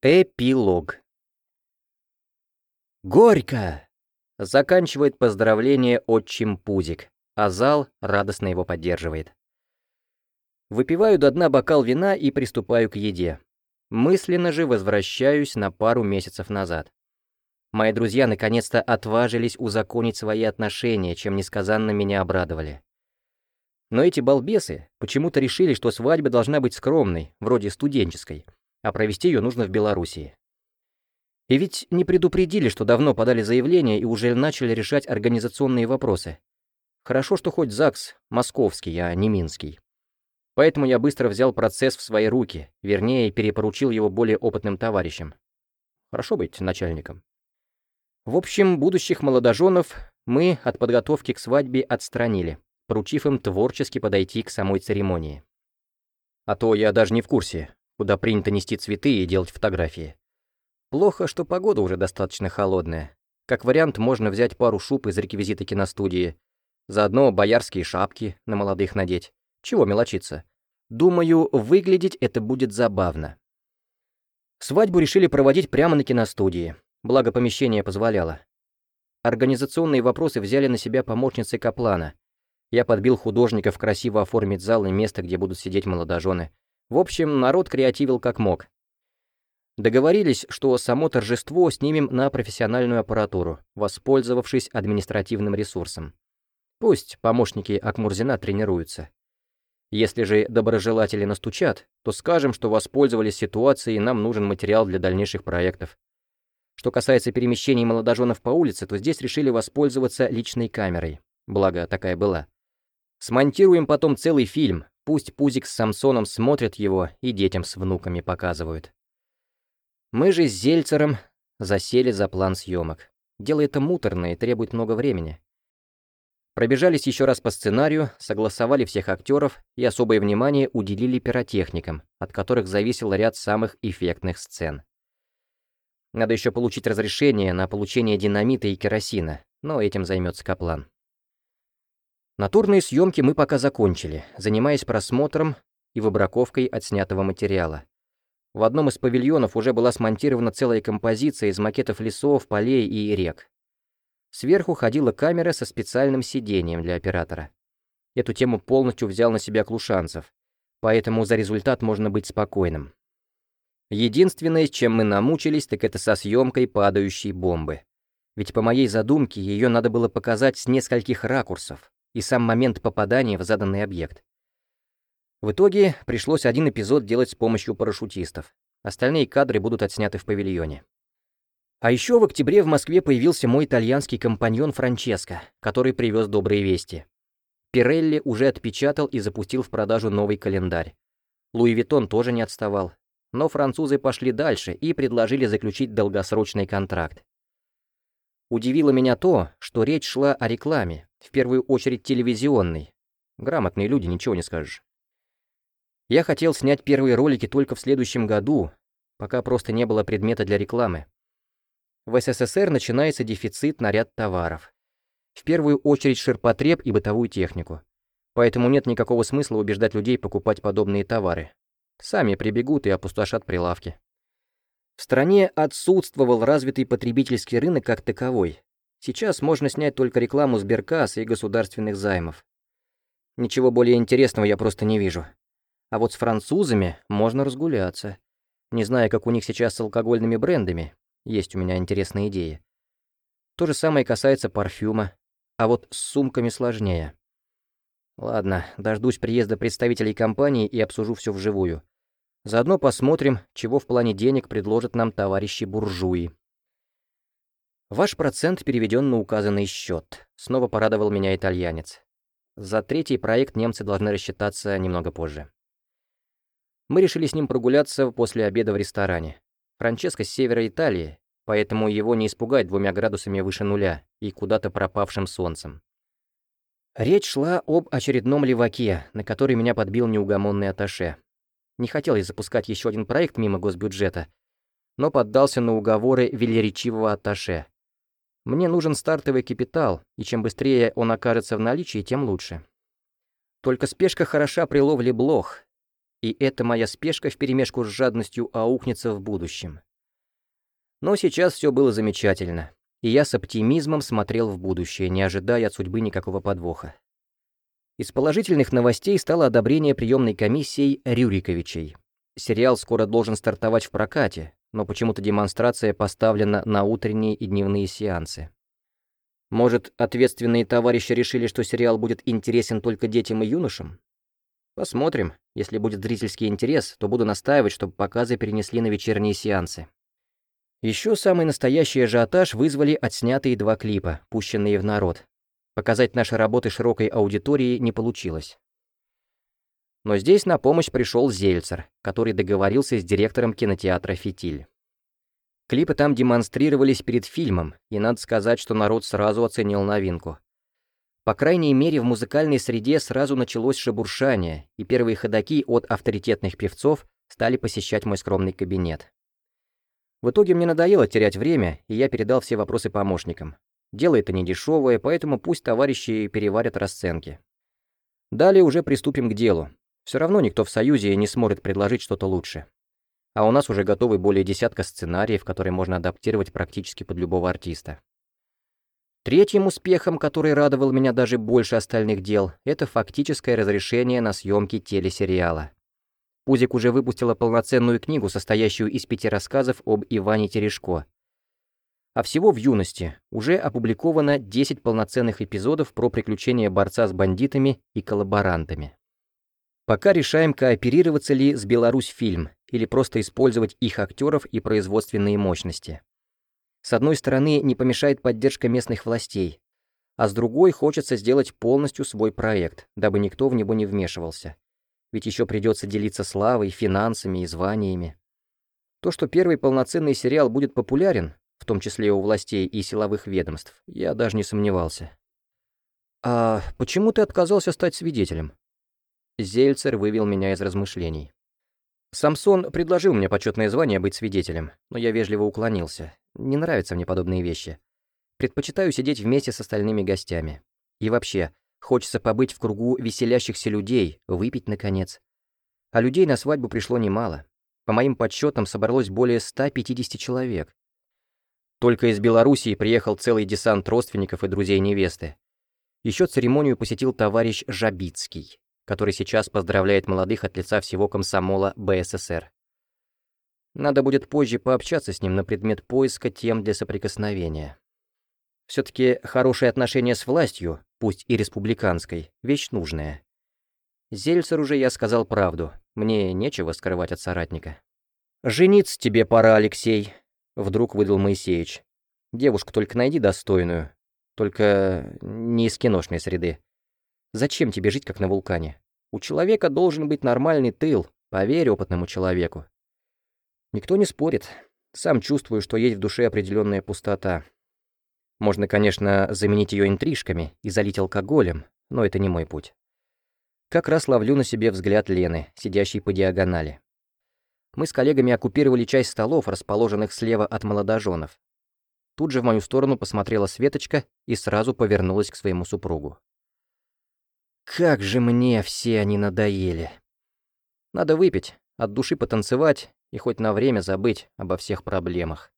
Эпилог. «Горько!» — заканчивает поздравление отчим Пузик, а зал радостно его поддерживает. Выпиваю до дна бокал вина и приступаю к еде. Мысленно же возвращаюсь на пару месяцев назад. Мои друзья наконец-то отважились узаконить свои отношения, чем несказанно меня обрадовали. Но эти балбесы почему-то решили, что свадьба должна быть скромной, вроде студенческой — а провести ее нужно в Белоруссии. И ведь не предупредили, что давно подали заявление и уже начали решать организационные вопросы. Хорошо, что хоть ЗАГС московский, а не минский. Поэтому я быстро взял процесс в свои руки, вернее, перепоручил его более опытным товарищам. Хорошо быть начальником. В общем, будущих молодоженов мы от подготовки к свадьбе отстранили, поручив им творчески подойти к самой церемонии. А то я даже не в курсе, куда принято нести цветы и делать фотографии. Плохо, что погода уже достаточно холодная. Как вариант, можно взять пару шуб из реквизита киностудии, заодно боярские шапки на молодых надеть. Чего мелочиться? Думаю, выглядеть это будет забавно. Свадьбу решили проводить прямо на киностудии, благо помещение позволяло. Организационные вопросы взяли на себя помощницы Каплана. Я подбил художников красиво оформить зал и место, где будут сидеть молодожены. В общем, народ креативил как мог. Договорились, что само торжество снимем на профессиональную аппаратуру, воспользовавшись административным ресурсом. Пусть помощники Акмурзина тренируются. Если же доброжелатели настучат, то скажем, что воспользовались ситуацией и нам нужен материал для дальнейших проектов. Что касается перемещений молодоженов по улице, то здесь решили воспользоваться личной камерой, благо такая была. Смонтируем потом целый фильм, Пусть Пузик с Самсоном смотрят его и детям с внуками показывают. Мы же с Зельцером засели за план съемок. Дело это муторное и требует много времени. Пробежались еще раз по сценарию, согласовали всех актеров и особое внимание уделили пиротехникам, от которых зависел ряд самых эффектных сцен. Надо еще получить разрешение на получение динамита и керосина, но этим займется Каплан. Натурные съемки мы пока закончили, занимаясь просмотром и выбраковкой отснятого материала. В одном из павильонов уже была смонтирована целая композиция из макетов лесов, полей и рек. Сверху ходила камера со специальным сиденьем для оператора. Эту тему полностью взял на себя Клушанцев, поэтому за результат можно быть спокойным. Единственное, с чем мы намучились, так это со съемкой падающей бомбы. Ведь по моей задумке ее надо было показать с нескольких ракурсов и сам момент попадания в заданный объект. В итоге пришлось один эпизод делать с помощью парашютистов. Остальные кадры будут отсняты в павильоне. А еще в октябре в Москве появился мой итальянский компаньон Франческо, который привез добрые вести. Пирелли уже отпечатал и запустил в продажу новый календарь. Луи Виттон тоже не отставал. Но французы пошли дальше и предложили заключить долгосрочный контракт. Удивило меня то, что речь шла о рекламе, в первую очередь телевизионной. Грамотные люди, ничего не скажешь. Я хотел снять первые ролики только в следующем году, пока просто не было предмета для рекламы. В СССР начинается дефицит на ряд товаров. В первую очередь ширпотреб и бытовую технику. Поэтому нет никакого смысла убеждать людей покупать подобные товары. Сами прибегут и опустошат прилавки. В стране отсутствовал развитый потребительский рынок как таковой. Сейчас можно снять только рекламу Сберкассы и государственных займов. Ничего более интересного я просто не вижу. А вот с французами можно разгуляться. Не знаю, как у них сейчас с алкогольными брендами. Есть у меня интересная идея. То же самое касается парфюма. А вот с сумками сложнее. Ладно, дождусь приезда представителей компании и обсужу все вживую. Заодно посмотрим, чего в плане денег предложат нам товарищи буржуи. Ваш процент переведен на указанный счет. Снова порадовал меня итальянец. За третий проект немцы должны рассчитаться немного позже. Мы решили с ним прогуляться после обеда в ресторане. Франческо с севера Италии, поэтому его не испугать двумя градусами выше нуля и куда-то пропавшим солнцем. Речь шла об очередном леваке, на который меня подбил неугомонный аташе. Не хотел я запускать еще один проект мимо госбюджета, но поддался на уговоры велеречивого атташе. Мне нужен стартовый капитал, и чем быстрее он окажется в наличии, тем лучше. Только спешка хороша при ловле блох, и эта моя спешка вперемешку с жадностью аукнется в будущем. Но сейчас все было замечательно, и я с оптимизмом смотрел в будущее, не ожидая от судьбы никакого подвоха. Из положительных новостей стало одобрение приемной комиссией Рюриковичей. Сериал скоро должен стартовать в прокате, но почему-то демонстрация поставлена на утренние и дневные сеансы. Может, ответственные товарищи решили, что сериал будет интересен только детям и юношам? Посмотрим. Если будет зрительский интерес, то буду настаивать, чтобы показы перенесли на вечерние сеансы. Еще самый настоящий ажиотаж вызвали отснятые два клипа, пущенные в народ. Показать наши работы широкой аудитории не получилось. Но здесь на помощь пришел Зельцер, который договорился с директором кинотеатра «Фитиль». Клипы там демонстрировались перед фильмом, и надо сказать, что народ сразу оценил новинку. По крайней мере, в музыкальной среде сразу началось шебуршание, и первые ходаки от авторитетных певцов стали посещать мой скромный кабинет. В итоге мне надоело терять время, и я передал все вопросы помощникам. Дело это не дешевое, поэтому пусть товарищи переварят расценки. Далее уже приступим к делу. Все равно никто в Союзе не сможет предложить что-то лучше. А у нас уже готовы более десятка сценариев, которые можно адаптировать практически под любого артиста. Третьим успехом, который радовал меня даже больше остальных дел, это фактическое разрешение на съемки телесериала. Пузик уже выпустила полноценную книгу, состоящую из пяти рассказов об Иване Терешко. А всего в юности уже опубликовано 10 полноценных эпизодов про приключения борца с бандитами и коллаборантами. Пока решаем, кооперироваться ли с Беларусь фильм или просто использовать их актеров и производственные мощности. С одной стороны, не помешает поддержка местных властей, а с другой хочется сделать полностью свой проект, дабы никто в него не вмешивался. Ведь еще придется делиться славой, финансами и званиями. То, что первый полноценный сериал будет популярен, в том числе у властей и силовых ведомств, я даже не сомневался. «А почему ты отказался стать свидетелем?» Зельцер вывел меня из размышлений. Самсон предложил мне почетное звание быть свидетелем, но я вежливо уклонился. Не нравятся мне подобные вещи. Предпочитаю сидеть вместе с остальными гостями. И вообще, хочется побыть в кругу веселящихся людей, выпить наконец. А людей на свадьбу пришло немало. По моим подсчетам, собралось более 150 человек. Только из Белоруссии приехал целый десант родственников и друзей невесты. Еще церемонию посетил товарищ Жабицкий который сейчас поздравляет молодых от лица всего комсомола БССР. Надо будет позже пообщаться с ним на предмет поиска тем для соприкосновения. все таки хорошие отношения с властью, пусть и республиканской, вещь нужная. Зельцер уже я сказал правду, мне нечего скрывать от соратника. «Жениться тебе пора, Алексей», — вдруг выдал Моисеич. «Девушку только найди достойную, только не из киношной среды. Зачем тебе жить, как на вулкане? У человека должен быть нормальный тыл, поверь опытному человеку. Никто не спорит. Сам чувствую, что есть в душе определенная пустота. Можно, конечно, заменить ее интрижками и залить алкоголем, но это не мой путь. Как раз ловлю на себе взгляд Лены, сидящей по диагонали. Мы с коллегами оккупировали часть столов, расположенных слева от молодоженов. Тут же в мою сторону посмотрела Светочка и сразу повернулась к своему супругу. Как же мне все они надоели. Надо выпить, от души потанцевать и хоть на время забыть обо всех проблемах.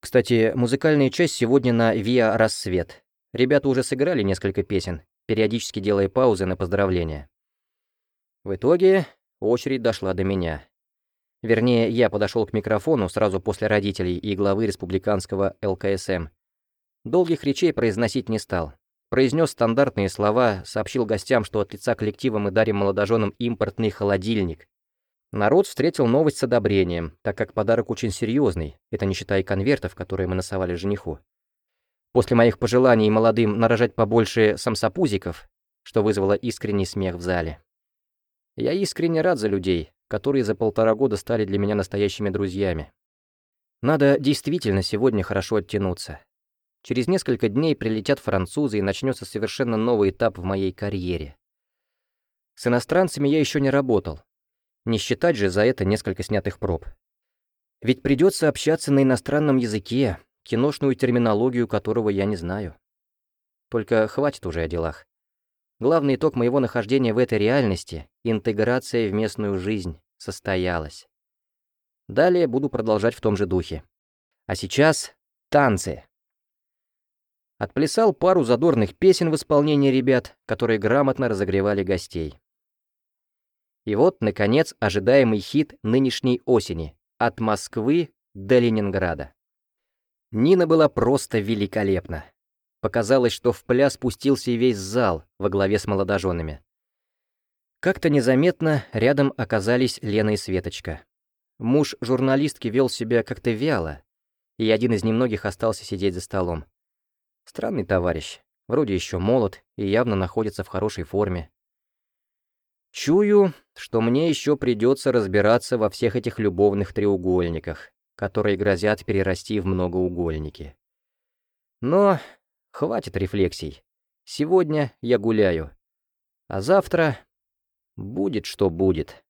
Кстати, музыкальная часть сегодня на «Виа Рассвет». Ребята уже сыграли несколько песен, периодически делая паузы на поздравления. В итоге очередь дошла до меня. Вернее, я подошел к микрофону сразу после родителей и главы республиканского ЛКСМ. Долгих речей произносить не стал, Произнес стандартные слова, сообщил гостям, что от лица коллектива мы дарим молодоженам импортный холодильник. Народ встретил новость с одобрением, так как подарок очень серьезный, это не считая конвертов, которые мы насовали жениху. После моих пожеланий молодым нарожать побольше самсапузиков, что вызвало искренний смех в зале. Я искренне рад за людей, которые за полтора года стали для меня настоящими друзьями. Надо действительно сегодня хорошо оттянуться. Через несколько дней прилетят французы и начнется совершенно новый этап в моей карьере. С иностранцами я еще не работал. Не считать же за это несколько снятых проб. Ведь придется общаться на иностранном языке, киношную терминологию которого я не знаю. Только хватит уже о делах. Главный итог моего нахождения в этой реальности — интеграция в местную жизнь — состоялась. Далее буду продолжать в том же духе. А сейчас танцы. Отплясал пару задорных песен в исполнении ребят, которые грамотно разогревали гостей. И вот, наконец, ожидаемый хит нынешней осени «От Москвы до Ленинграда». Нина была просто великолепна. Показалось, что в пляс спустился весь зал во главе с молодоженами. Как-то незаметно рядом оказались Лена и Светочка. Муж журналистки вел себя как-то вяло, и один из немногих остался сидеть за столом. Странный товарищ, вроде еще молод и явно находится в хорошей форме. Чую, что мне еще придется разбираться во всех этих любовных треугольниках, которые грозят перерасти в многоугольники. Но хватит рефлексий. Сегодня я гуляю, а завтра будет что будет.